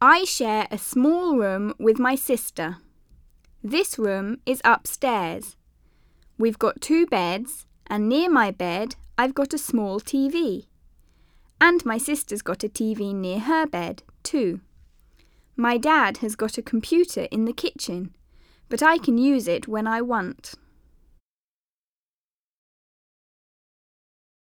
I share a small room with my sister. This room is upstairs. We've got two beds, and near my bed I've got a small TV. And my sister's got a TV near her bed, too. My dad has got a computer in the kitchen, but I can use it when I want.